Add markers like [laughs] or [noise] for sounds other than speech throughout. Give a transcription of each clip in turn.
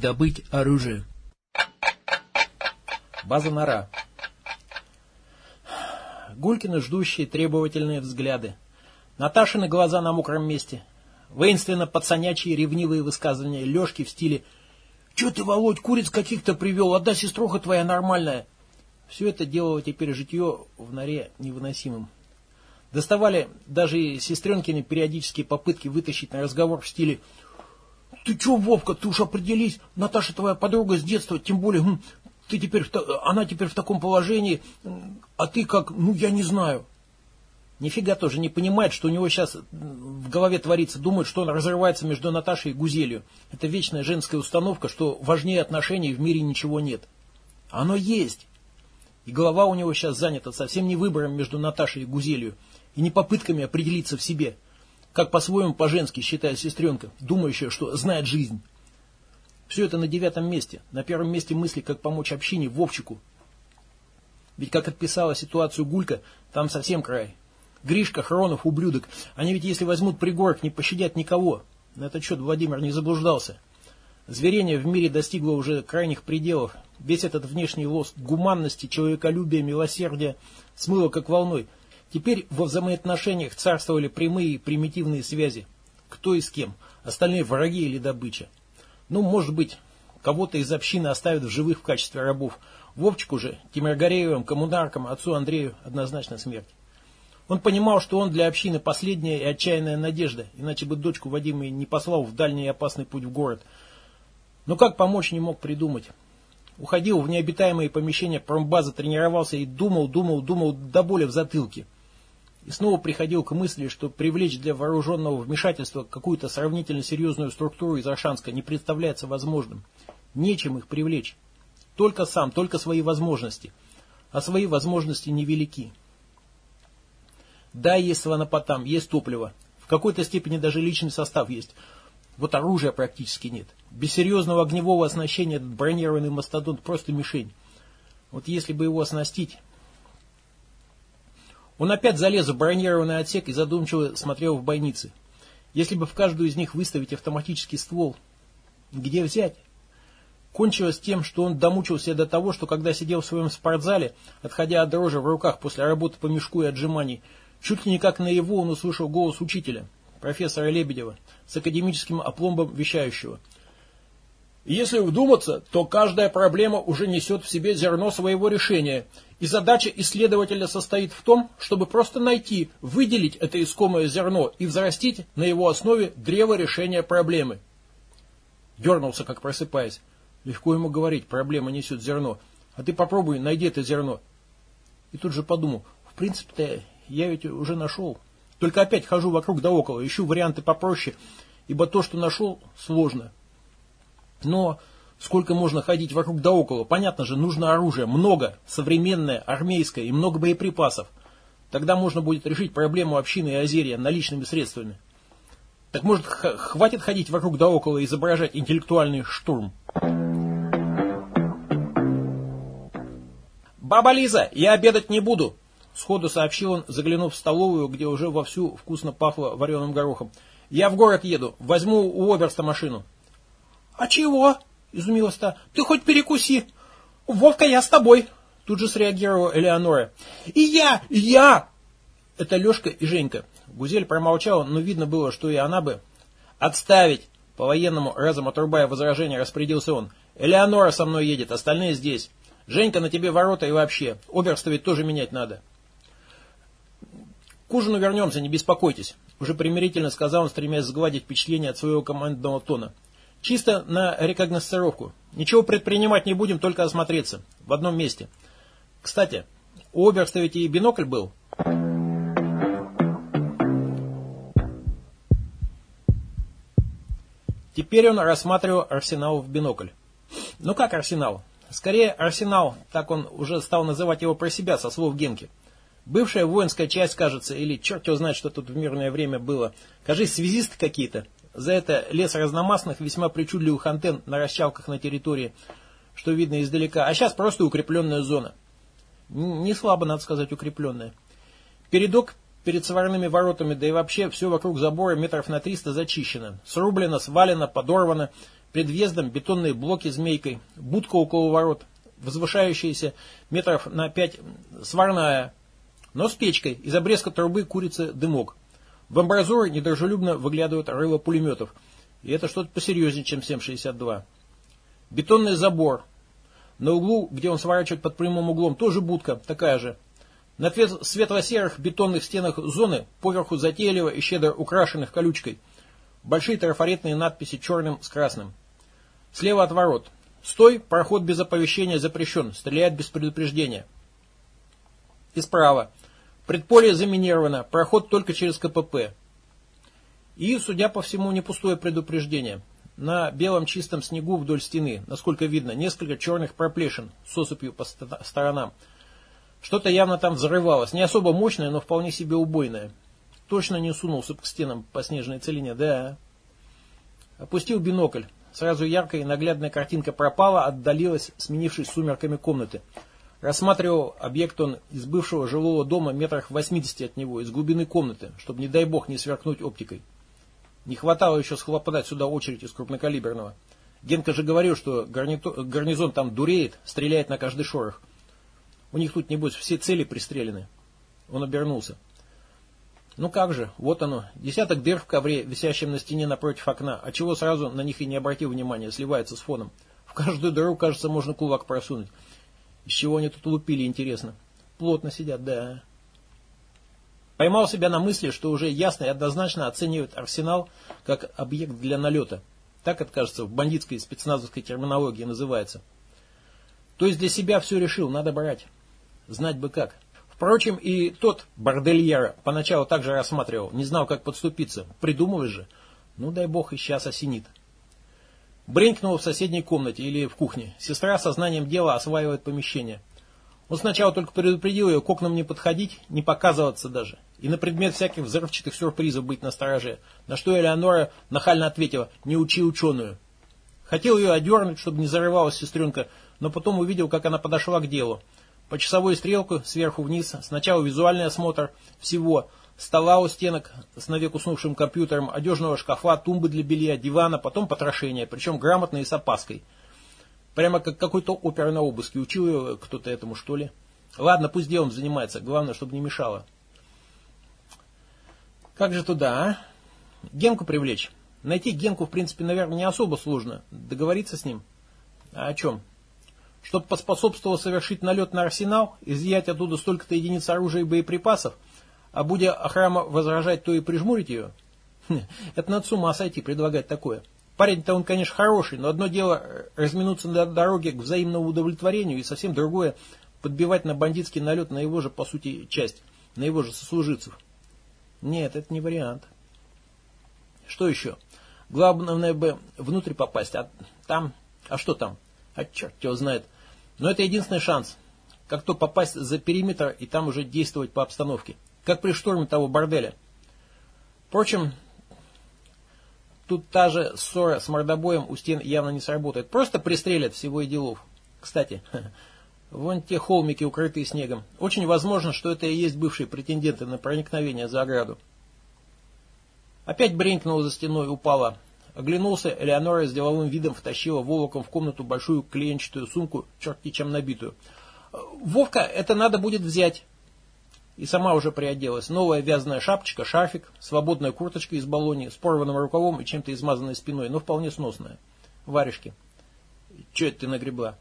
Добыть оружие. База нора. Гулькины ждущие требовательные взгляды. Наташины глаза на мокром месте. Воинственно пацанячьи ревнивые высказывания Лешки в стиле «Че ты, Володь, куриц каких-то привел? Одна сеструха твоя нормальная!» Все это делало теперь житье в норе невыносимым. Доставали даже сестренкины периодические попытки вытащить на разговор в стиле «Ты че, Вовка, ты уж определись, Наташа твоя подруга с детства, тем более ты теперь, она теперь в таком положении, а ты как, ну я не знаю». Нифига тоже не понимает, что у него сейчас в голове творится, думает, что он разрывается между Наташей и Гузелью. Это вечная женская установка, что важнее отношений в мире ничего нет. Оно есть. И голова у него сейчас занята совсем не выбором между Наташей и Гузелью, и не попытками определиться в себе, как по-своему по-женски считает сестренка, думающая, что знает жизнь. Все это на девятом месте. На первом месте мысли, как помочь общине Вовчику. Ведь как отписала ситуацию Гулька, там совсем край. Гришка, Хронов, ублюдок. Они ведь если возьмут пригорок, не пощадят никого. На этот счет Владимир не заблуждался. Зверение в мире достигло уже крайних пределов. Весь этот внешний лоск гуманности, человеколюбия, милосердия смыло как волной. Теперь во взаимоотношениях царствовали прямые и примитивные связи. Кто и с кем. Остальные враги или добыча. Ну, может быть, кого-то из общины оставят в живых в качестве рабов. Вовчику же, Тимиргореевым, коммунаркам, отцу Андрею однозначно смерть. Он понимал, что он для общины последняя и отчаянная надежда, иначе бы дочку Вадима не послал в дальний и опасный путь в город. Но как помочь не мог придумать. Уходил в необитаемые помещения промбазы, тренировался и думал, думал, думал до боли в затылке. И снова приходил к мысли, что привлечь для вооруженного вмешательства какую-то сравнительно серьезную структуру из Аршанска не представляется возможным. Нечем их привлечь. Только сам, только свои возможности. А свои возможности невелики. Да, есть слонопотам, есть топливо. В какой-то степени даже личный состав есть. Вот оружия практически нет. Без серьезного огневого оснащения этот бронированный мастодонт просто мишень. Вот если бы его оснастить... Он опять залез в бронированный отсек и задумчиво смотрел в бойницы. Если бы в каждую из них выставить автоматический ствол, где взять? Кончилось тем, что он домучился до того, что когда сидел в своем спортзале, отходя от дрожи в руках после работы по мешку и отжиманий, Чуть ли не как наяву он услышал голос учителя, профессора Лебедева, с академическим опломбом вещающего. Если вдуматься, то каждая проблема уже несет в себе зерно своего решения, и задача исследователя состоит в том, чтобы просто найти, выделить это искомое зерно и взрастить на его основе древо решения проблемы. Дернулся, как просыпаясь. Легко ему говорить, проблема несет зерно. А ты попробуй, найди это зерно. И тут же подумал, в принципе-то я ведь уже нашел. Только опять хожу вокруг да около, ищу варианты попроще, ибо то, что нашел, сложно. Но сколько можно ходить вокруг да около? Понятно же, нужно оружие, много, современное, армейское и много боеприпасов. Тогда можно будет решить проблему общины и озерья наличными средствами. Так может, хватит ходить вокруг да около и изображать интеллектуальный штурм? «Баба Лиза, я обедать не буду!» Сходу сообщил он, заглянув в столовую, где уже вовсю вкусно пахло вареным горохом. «Я в город еду. Возьму у Оберста машину». «А чего?» — изумилась та. «Ты хоть перекуси. Вовка, я с тобой». Тут же среагировала Элеонора. «И я! И я!» Это Лешка и Женька. Гузель промолчала, но видно было, что и она бы... «Отставить!» По-военному, разом отрубая возражение, распорядился он. «Элеонора со мной едет, остальные здесь. Женька, на тебе ворота и вообще. Оберста ведь тоже менять надо». К ужину вернемся, не беспокойтесь, уже примирительно сказал он, стремясь сгладить впечатление от своего командного тона. Чисто на рекогносцировку. Ничего предпринимать не будем, только осмотреться. В одном месте. Кстати, у Оберста ведь и бинокль был. Теперь он рассматривал арсенал в бинокль. Ну как арсенал? Скорее арсенал, так он уже стал называть его про себя, со слов Генки. Бывшая воинская часть, кажется, или черт его знает, что тут в мирное время было. Кажись, связисты какие-то. За это лес разномастных, весьма причудливых антенн на расчалках на территории, что видно издалека. А сейчас просто укрепленная зона. Не слабо, надо сказать, укрепленная. Передок перед сварными воротами, да и вообще все вокруг забора метров на 300 зачищено. Срублено, свалено, подорвано. Пред въездом бетонные блоки змейкой, будка около ворот, возвышающаяся метров на пять сварная, но с печкой, из обрезка трубы курица дымок. В амбразуры недружелюбно выглядывают рыло пулеметов. И это что-то посерьезнее, чем 7,62. Бетонный забор. На углу, где он сворачивает под прямым углом, тоже будка, такая же. На светло-серых бетонных стенах зоны, поверху затейливо и щедро украшенных колючкой, большие трафаретные надписи черным с красным. Слева от ворот. Стой, проход без оповещения запрещен, стреляет без предупреждения. И справа. Предполье заминировано, проход только через КПП. И, судя по всему, не пустое предупреждение. На белом чистом снегу вдоль стены, насколько видно, несколько черных проплешин с осыпью по сторонам. Что-то явно там взрывалось, не особо мощное, но вполне себе убойное. Точно не сунулся к стенам по снежной целине, да. Опустил бинокль. Сразу яркая и наглядная картинка пропала, отдалилась, сменившись сумерками комнаты. Рассматривал объект он из бывшего жилого дома метрах 80 от него, из глубины комнаты, чтобы, не дай бог, не сверкнуть оптикой. Не хватало еще схлопотать сюда очередь из крупнокалиберного. Генка же говорил, что гарнизон там дуреет, стреляет на каждый шорох. У них тут, небось, все цели пристрелены. Он обернулся. Ну как же, вот оно, десяток дыр в ковре, висящем на стене напротив окна, а чего сразу на них и не обратил внимания, сливается с фоном. В каждую дыру, кажется, можно кулак просунуть. Из чего они тут лупили, интересно. Плотно сидят, да. Поймал себя на мысли, что уже ясно и однозначно оценивает арсенал как объект для налета. Так это, кажется, в бандитской спецназовской терминологии называется. То есть для себя все решил, надо брать. Знать бы как. Впрочем, и тот бордельера поначалу также рассматривал, не знал, как подступиться. Придумываешь же. Ну, дай бог, и сейчас осенит. Бренькнула в соседней комнате или в кухне. Сестра сознанием дела осваивает помещение. Он сначала только предупредил ее к окнам не подходить, не показываться даже. И на предмет всяких взрывчатых сюрпризов быть на стороже. На что Элеонора нахально ответила «Не учи ученую». Хотел ее одернуть, чтобы не зарывалась сестренка, но потом увидел, как она подошла к делу. По часовой стрелке сверху вниз, сначала визуальный осмотр всего, стола у стенок с навек уснувшим компьютером, одежного шкафа, тумбы для белья, дивана, потом потрошение, причем грамотно и с опаской. Прямо как какой-то опер на обыске. Учил ее кто-то этому, что ли? Ладно, пусть делом занимается, главное, чтобы не мешало. Как же туда, а? Генку привлечь. Найти Генку, в принципе, наверное, не особо сложно. Договориться с ним. А о чем? Чтобы поспособствовало совершить налет на арсенал, изъять оттуда столько-то единиц оружия и боеприпасов, а будя охрама возражать, то и прижмурить ее? Хм, это надо с ума сойти, предлагать такое. Парень-то он, конечно, хороший, но одно дело разминуться на дороге к взаимному удовлетворению, и совсем другое подбивать на бандитский налет на его же, по сути, часть, на его же сослуживцев. Нет, это не вариант. Что еще? Главное бы внутрь попасть, а там... А что там? А черт его знает. Но это единственный шанс. Как то попасть за периметр и там уже действовать по обстановке как при штурме того борделя. Впрочем, тут та же ссора с мордобоем у стен явно не сработает. Просто пристрелят всего и делов. Кстати, [laughs] вон те холмики, укрытые снегом. Очень возможно, что это и есть бывшие претенденты на проникновение за ограду. Опять бренькнула за стеной, упала. Оглянулся, Элеонора с деловым видом втащила волоком в комнату большую клеенчатую сумку, черти чем набитую. «Вовка, это надо будет взять!» И сама уже приоделась. Новая вязаная шапочка, шарфик, свободная курточка из баллони, с порванным рукавом и чем-то измазанной спиной, но вполне сносная. Варежки. Че это ты нагребла?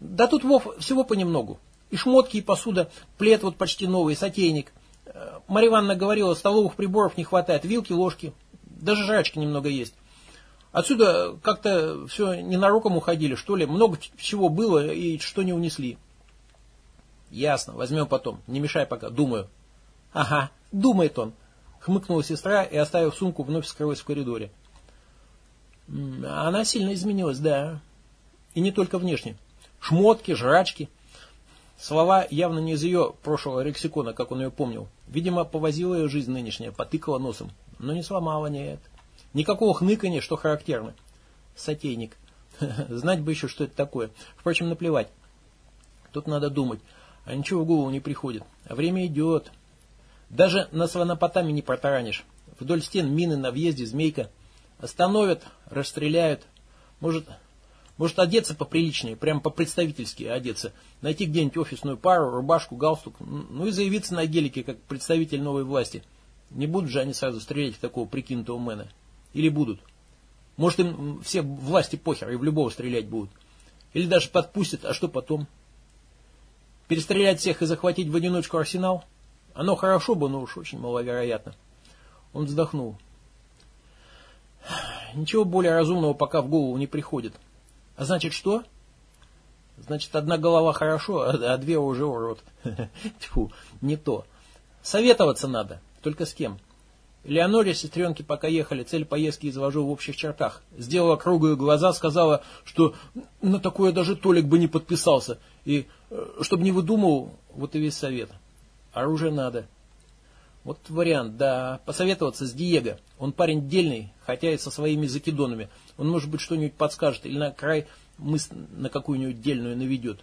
Да тут, Вов, всего понемногу. И шмотки, и посуда, плед вот почти новый, сотейник. Э, Марья Ивановна говорила, столовых приборов не хватает, вилки, ложки, даже жрачки немного есть. Отсюда как-то все ненароком уходили, что ли, много чего было и что не унесли. Ясно, возьмем потом. Не мешай пока, думаю. Ага, думает он. Хмыкнула сестра и, оставив сумку, вновь скрылась в коридоре. Она сильно изменилась, да. И не только внешне. Шмотки, жрачки. Слова явно не из ее прошлого лексикона, как он ее помнил. Видимо, повозила ее жизнь нынешняя, потыкала носом. Но не сломала, нет. Никакого хныкания, что характерно. Сотейник. [laughs] Знать бы еще, что это такое. Впрочем, наплевать. Тут надо думать. А ничего в голову не приходит. А время идет. Даже на сванопотами не протаранишь. Вдоль стен мины на въезде змейка. Остановят, расстреляют. Может, может одеться поприличнее, прям по-представительски одеться. Найти где-нибудь офисную пару, рубашку, галстук. Ну и заявиться на гелике, как представитель новой власти. Не будут же они сразу стрелять в такого прикинутого мэна. Или будут? Может им все власти похер и в любого стрелять будут. Или даже подпустят, а что потом? Перестрелять всех и захватить в одиночку арсенал? Оно хорошо бы, но уж очень маловероятно. Он вздохнул. Ничего более разумного пока в голову не приходит. А значит что? Значит, одна голова хорошо, а, а две уже урод. [laughs] Тьфу, не то. Советоваться надо. Только с кем? Леоноре, сестренки, пока ехали, цель поездки изложил в общих чертах. Сделала круглые глаза, сказала, что на такое даже Толик бы не подписался. И, э, чтобы не выдумывал, вот и весь совет. Оружие надо. Вот вариант, да, посоветоваться с Диего. Он парень дельный, хотя и со своими закидонами. Он, может быть, что-нибудь подскажет или на край мысль на какую-нибудь дельную наведет.